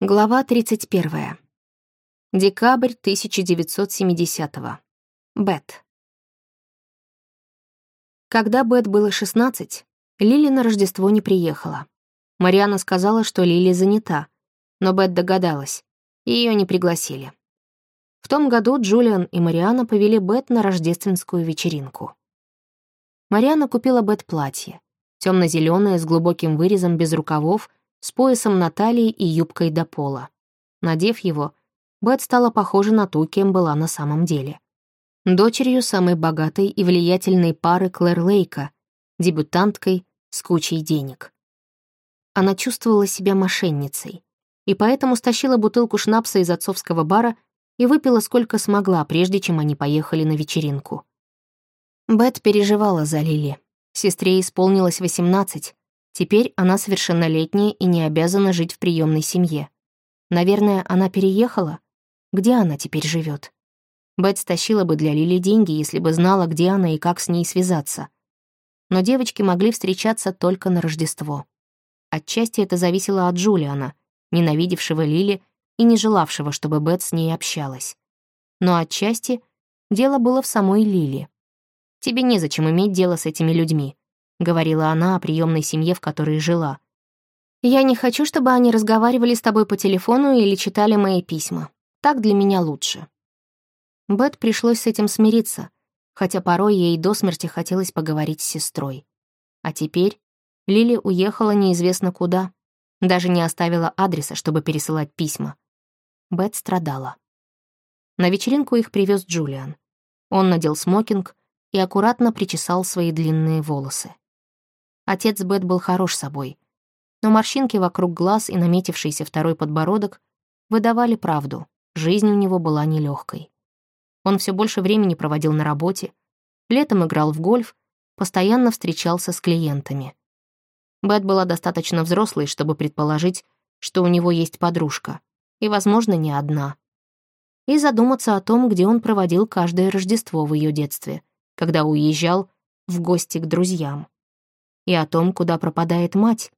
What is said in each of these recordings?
Глава 31. Декабрь 1970-го. Бет. Когда Бет было 16, Лили на Рождество не приехала. Мариана сказала, что Лили занята, но Бет догадалась, ее не пригласили. В том году Джулиан и Мариана повели Бет на рождественскую вечеринку. Мариана купила Бет платье, темно-зеленое с глубоким вырезом без рукавов с поясом на талии и юбкой до пола. Надев его, Бет стала похожа на ту, кем была на самом деле. Дочерью самой богатой и влиятельной пары Клэр Лейка, дебютанткой с кучей денег. Она чувствовала себя мошенницей, и поэтому стащила бутылку шнапса из отцовского бара и выпила сколько смогла, прежде чем они поехали на вечеринку. Бет переживала за Лили. Сестре исполнилось 18, Теперь она совершеннолетняя и не обязана жить в приемной семье. Наверное, она переехала? Где она теперь живет? Бет стащила бы для Лили деньги, если бы знала, где она и как с ней связаться. Но девочки могли встречаться только на Рождество. Отчасти это зависело от Джулиана, ненавидевшего Лили и не желавшего, чтобы Бет с ней общалась. Но отчасти дело было в самой Лили. Тебе незачем иметь дело с этими людьми. — говорила она о приемной семье, в которой жила. «Я не хочу, чтобы они разговаривали с тобой по телефону или читали мои письма. Так для меня лучше». Бет пришлось с этим смириться, хотя порой ей до смерти хотелось поговорить с сестрой. А теперь Лили уехала неизвестно куда, даже не оставила адреса, чтобы пересылать письма. Бет страдала. На вечеринку их привез Джулиан. Он надел смокинг и аккуратно причесал свои длинные волосы. Отец Бет был хорош собой. Но морщинки вокруг глаз и наметившийся второй подбородок выдавали правду. Жизнь у него была нелегкой. Он все больше времени проводил на работе, летом играл в гольф, постоянно встречался с клиентами. Бет была достаточно взрослой, чтобы предположить, что у него есть подружка, и, возможно, не одна. И задуматься о том, где он проводил каждое Рождество в ее детстве, когда уезжал в гости к друзьям и о том, куда пропадает мать,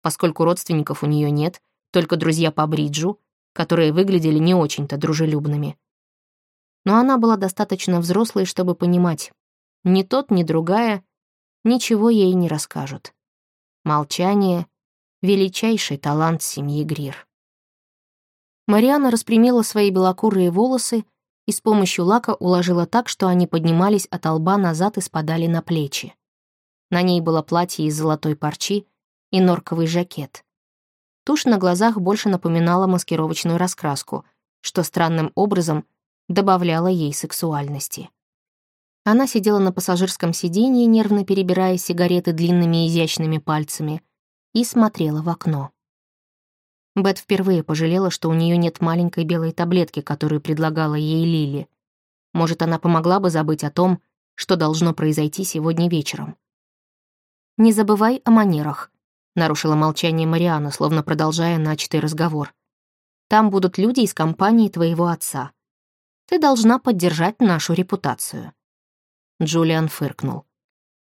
поскольку родственников у нее нет, только друзья по бриджу, которые выглядели не очень-то дружелюбными. Но она была достаточно взрослой, чтобы понимать, ни тот, ни другая ничего ей не расскажут. Молчание — величайший талант семьи Грир. Мариана распрямила свои белокурые волосы и с помощью лака уложила так, что они поднимались от лба назад и спадали на плечи. На ней было платье из золотой парчи и норковый жакет. Тушь на глазах больше напоминала маскировочную раскраску, что странным образом добавляло ей сексуальности. Она сидела на пассажирском сиденье, нервно перебирая сигареты длинными изящными пальцами, и смотрела в окно. Бет впервые пожалела, что у нее нет маленькой белой таблетки, которую предлагала ей Лили. Может, она помогла бы забыть о том, что должно произойти сегодня вечером. «Не забывай о манерах», — нарушила молчание Мариана, словно продолжая начатый разговор. «Там будут люди из компании твоего отца. Ты должна поддержать нашу репутацию». Джулиан фыркнул.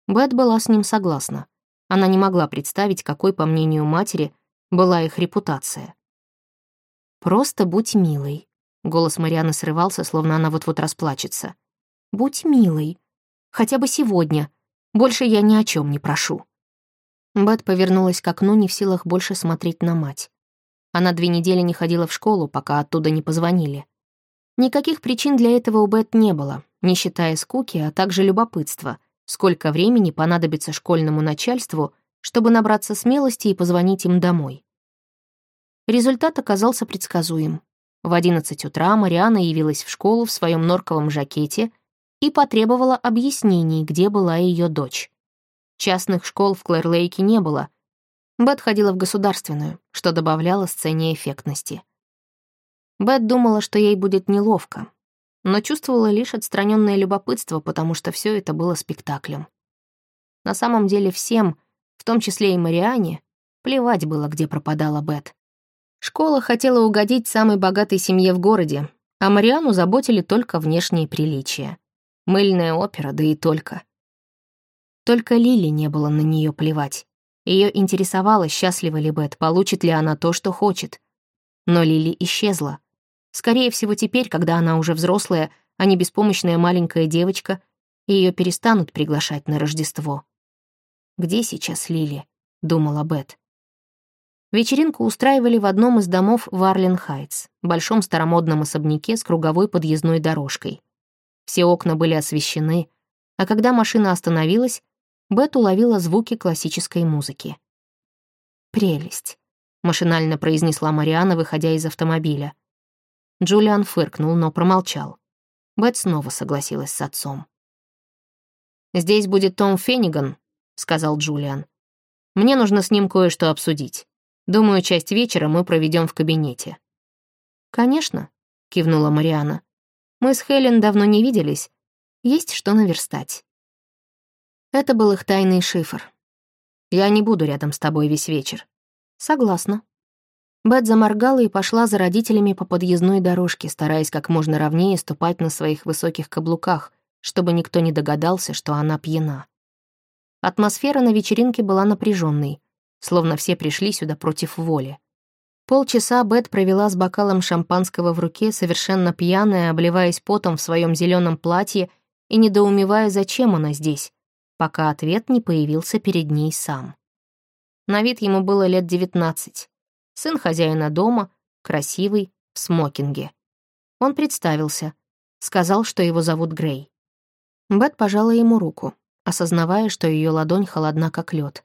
Бет была с ним согласна. Она не могла представить, какой, по мнению матери, была их репутация. «Просто будь милой», — голос Марианы срывался, словно она вот-вот расплачется. «Будь милой. Хотя бы сегодня», больше я ни о чем не прошу». Бет повернулась к окну, не в силах больше смотреть на мать. Она две недели не ходила в школу, пока оттуда не позвонили. Никаких причин для этого у Бет не было, не считая скуки, а также любопытства, сколько времени понадобится школьному начальству, чтобы набраться смелости и позвонить им домой. Результат оказался предсказуем. В 11 утра Мариана явилась в школу в своем норковом жакете и потребовала объяснений, где была ее дочь. Частных школ в Клэр-Лейке не было. Бет ходила в государственную, что добавляло сцене эффектности. Бет думала, что ей будет неловко, но чувствовала лишь отстраненное любопытство, потому что все это было спектаклем. На самом деле всем, в том числе и Мариане, плевать было, где пропадала Бет. Школа хотела угодить самой богатой семье в городе, а Мариану заботили только внешние приличия. Мыльная опера, да и только. Только Лили не было на нее плевать. Ее интересовало, счастлива ли Бет, получит ли она то, что хочет. Но Лили исчезла. Скорее всего, теперь, когда она уже взрослая, а не беспомощная маленькая девочка, ее перестанут приглашать на Рождество. «Где сейчас Лили?» — думала Бет. Вечеринку устраивали в одном из домов в Арлен-Хайтс, большом старомодном особняке с круговой подъездной дорожкой. Все окна были освещены, а когда машина остановилась, Бет уловила звуки классической музыки. «Прелесть», — машинально произнесла Мариана, выходя из автомобиля. Джулиан фыркнул, но промолчал. Бет снова согласилась с отцом. «Здесь будет Том Фенниган», — сказал Джулиан. «Мне нужно с ним кое-что обсудить. Думаю, часть вечера мы проведем в кабинете». «Конечно», — кивнула Мариана. «Мы с Хелен давно не виделись. Есть что наверстать». Это был их тайный шифр. «Я не буду рядом с тобой весь вечер». «Согласна». Бет заморгала и пошла за родителями по подъездной дорожке, стараясь как можно ровнее ступать на своих высоких каблуках, чтобы никто не догадался, что она пьяна. Атмосфера на вечеринке была напряженной, словно все пришли сюда против воли. Полчаса Бет провела с бокалом шампанского в руке, совершенно пьяная, обливаясь потом в своем зеленом платье и недоумевая, зачем она здесь, пока ответ не появился перед ней сам. На вид ему было лет девятнадцать. Сын хозяина дома, красивый, в смокинге. Он представился, сказал, что его зовут Грей. Бет пожала ему руку, осознавая, что ее ладонь холодна, как лед.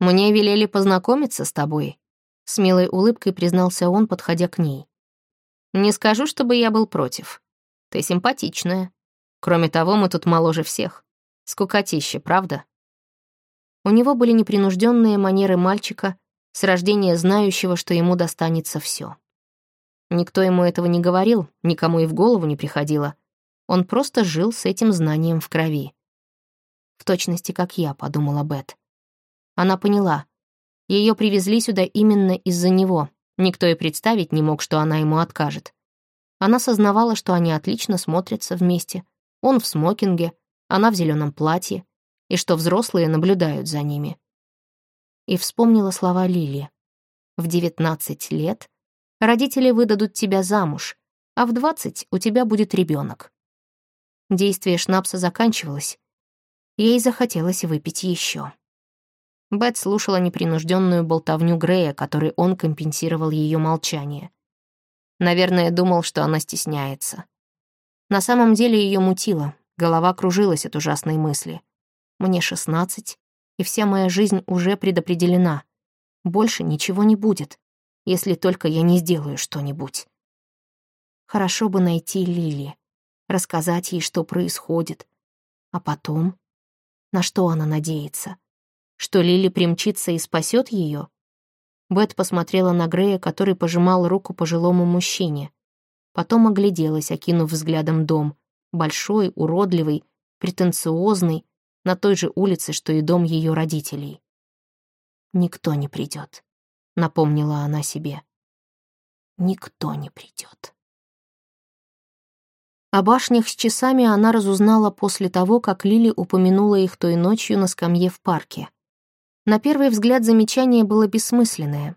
«Мне велели познакомиться с тобой», — с милой улыбкой признался он, подходя к ней. «Не скажу, чтобы я был против. Ты симпатичная. Кроме того, мы тут моложе всех. Скукотище, правда? У него были непринужденные манеры мальчика, с рождения знающего, что ему достанется все. Никто ему этого не говорил, никому и в голову не приходило. Он просто жил с этим знанием в крови. В точности, как я, подумала Бет. Она поняла. Ее привезли сюда именно из-за него. Никто и представить не мог, что она ему откажет. Она сознавала, что они отлично смотрятся вместе. Он в смокинге, она в зеленом платье, и что взрослые наблюдают за ними. И вспомнила слова Лили. В девятнадцать лет родители выдадут тебя замуж, а в двадцать у тебя будет ребенок. Действие шнапса заканчивалось. Ей захотелось выпить еще. Бет слушала непринужденную болтовню Грея, которой он компенсировал ее молчание. Наверное, думал, что она стесняется. На самом деле ее мутило, Голова кружилась от ужасной мысли. Мне шестнадцать, и вся моя жизнь уже предопределена. Больше ничего не будет, если только я не сделаю что-нибудь. Хорошо бы найти Лили, рассказать ей, что происходит. А потом? На что она надеется? Что Лили примчится и спасет ее? Бет посмотрела на Грея, который пожимал руку пожилому мужчине. Потом огляделась, окинув взглядом дом большой, уродливый, претенциозный, на той же улице, что и дом ее родителей. «Никто не придет», — напомнила она себе. «Никто не придет». О башнях с часами она разузнала после того, как Лили упомянула их той ночью на скамье в парке. На первый взгляд замечание было бессмысленное.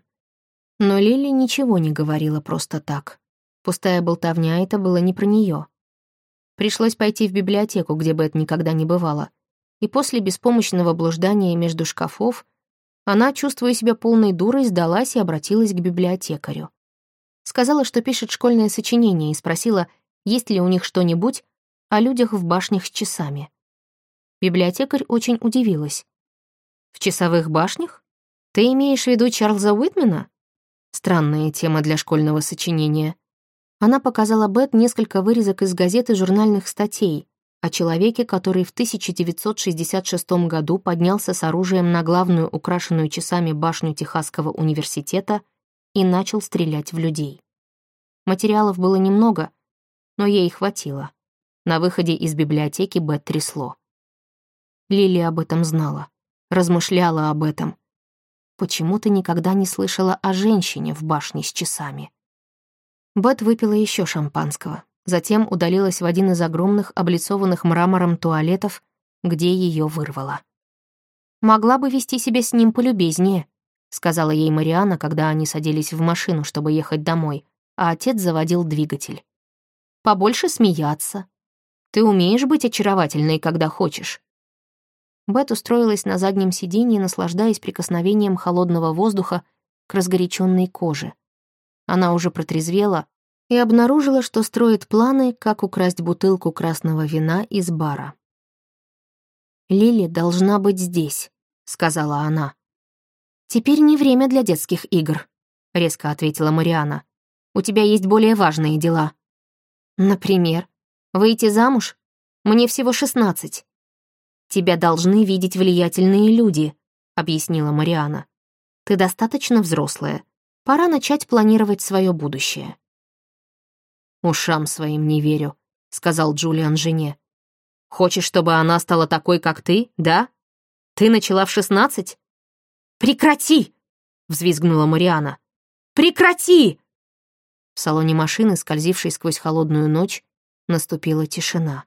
Но Лили ничего не говорила просто так. Пустая болтовня — это было не про нее. Пришлось пойти в библиотеку, где Бет никогда не бывала. И после беспомощного блуждания между шкафов она, чувствуя себя полной дурой, сдалась и обратилась к библиотекарю. Сказала, что пишет школьное сочинение, и спросила, есть ли у них что-нибудь о людях в башнях с часами. Библиотекарь очень удивилась. «В часовых башнях? Ты имеешь в виду Чарльза Уитмена?» Странная тема для школьного сочинения. Она показала Бет несколько вырезок из газет и журнальных статей о человеке, который в 1966 году поднялся с оружием на главную украшенную часами башню Техасского университета и начал стрелять в людей. Материалов было немного, но ей хватило. На выходе из библиотеки Бет трясло. Лили об этом знала, размышляла об этом. Почему ты никогда не слышала о женщине в башне с часами? Бет выпила еще шампанского, затем удалилась в один из огромных, облицованных мрамором туалетов, где ее вырвало. Могла бы вести себя с ним полюбезнее, — сказала ей Мариана, когда они садились в машину, чтобы ехать домой, а отец заводил двигатель. «Побольше смеяться. Ты умеешь быть очаровательной, когда хочешь». Бет устроилась на заднем сиденье, наслаждаясь прикосновением холодного воздуха к разгоряченной коже. Она уже протрезвела и обнаружила, что строит планы, как украсть бутылку красного вина из бара. «Лили должна быть здесь», — сказала она. «Теперь не время для детских игр», — резко ответила Мариана. «У тебя есть более важные дела». «Например, выйти замуж? Мне всего шестнадцать». «Тебя должны видеть влиятельные люди», — объяснила Мариана. «Ты достаточно взрослая. Пора начать планировать свое будущее». «Ушам своим не верю», — сказал Джулиан жене. Хочешь, чтобы она стала такой, как ты, да? Ты начала в шестнадцать?» «Прекрати!» — взвизгнула Мариана. «Прекрати!» В салоне машины, скользившей сквозь холодную ночь, наступила тишина.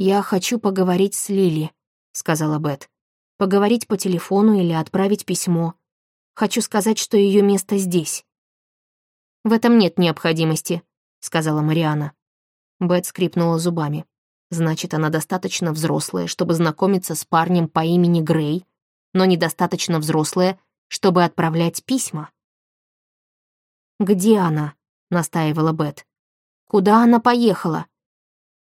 «Я хочу поговорить с Лили», — сказала Бет. «Поговорить по телефону или отправить письмо. Хочу сказать, что ее место здесь». «В этом нет необходимости», — сказала Мариана. Бет скрипнула зубами. Значит, она достаточно взрослая, чтобы знакомиться с парнем по имени Грей, но недостаточно взрослая, чтобы отправлять письма. «Где она?» — настаивала Бет. «Куда она поехала?»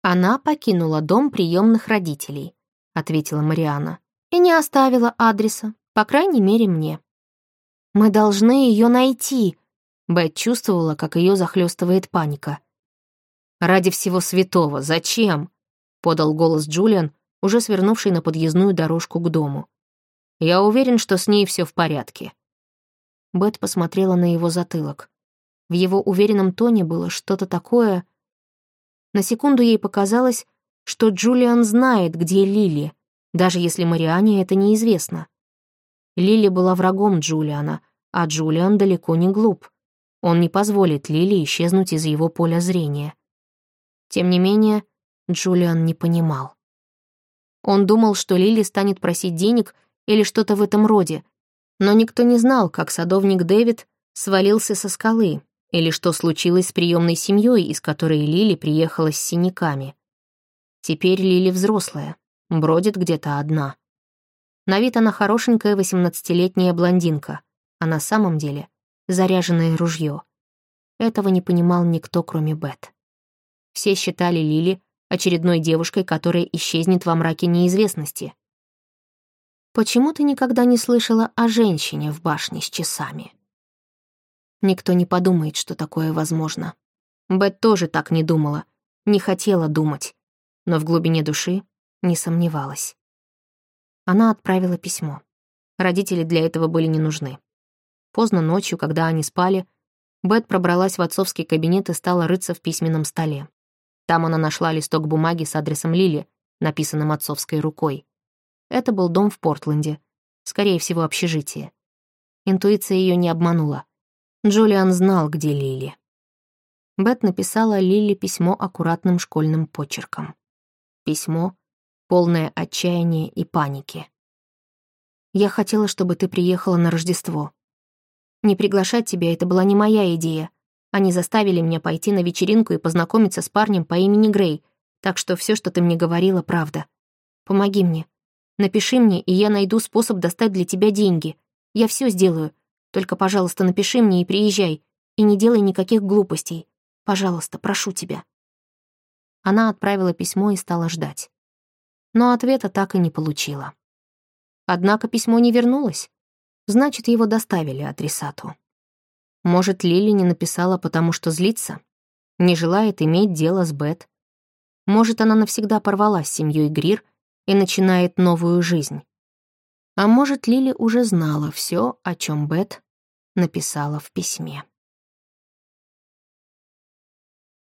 «Она покинула дом приемных родителей», — ответила Мариана, «и не оставила адреса, по крайней мере, мне». «Мы должны ее найти», — Бет чувствовала, как ее захлестывает паника. «Ради всего святого, зачем?» подал голос Джулиан, уже свернувший на подъездную дорожку к дому. «Я уверен, что с ней все в порядке». Бет посмотрела на его затылок. В его уверенном тоне было что-то такое... На секунду ей показалось, что Джулиан знает, где Лили, даже если Мариане это неизвестно. Лили была врагом Джулиана, а Джулиан далеко не глуп. Он не позволит Лили исчезнуть из его поля зрения. Тем не менее, Джулиан не понимал. Он думал, что Лили станет просить денег или что-то в этом роде, но никто не знал, как садовник Дэвид свалился со скалы или что случилось с приемной семьей, из которой Лили приехала с синяками. Теперь Лили взрослая, бродит где-то одна. На вид она хорошенькая восемнадцатилетняя блондинка, а на самом деле заряженное ружье. Этого не понимал никто, кроме Бет. Все считали Лили очередной девушкой, которая исчезнет во мраке неизвестности. Почему ты никогда не слышала о женщине в башне с часами? Никто не подумает, что такое возможно. Бет тоже так не думала, не хотела думать, но в глубине души не сомневалась. Она отправила письмо. Родители для этого были не нужны. Поздно ночью, когда они спали, Бет пробралась в отцовский кабинет и стала рыться в письменном столе. Там она нашла листок бумаги с адресом Лили, написанным отцовской рукой. Это был дом в Портленде, скорее всего, общежитие. Интуиция ее не обманула. Джулиан знал, где Лили. Бет написала Лили письмо аккуратным школьным почерком. Письмо, полное отчаяния и паники. «Я хотела, чтобы ты приехала на Рождество. Не приглашать тебя — это была не моя идея, они заставили меня пойти на вечеринку и познакомиться с парнем по имени Грей, так что все, что ты мне говорила, правда. Помоги мне. Напиши мне, и я найду способ достать для тебя деньги. Я все сделаю. Только, пожалуйста, напиши мне и приезжай. И не делай никаких глупостей. Пожалуйста, прошу тебя». Она отправила письмо и стала ждать. Но ответа так и не получила. Однако письмо не вернулось. Значит, его доставили адресату. Может, Лили не написала, потому что злится? Не желает иметь дело с Бет? Может, она навсегда порвалась с семьей Грир и начинает новую жизнь? А может, Лили уже знала все, о чем Бет написала в письме.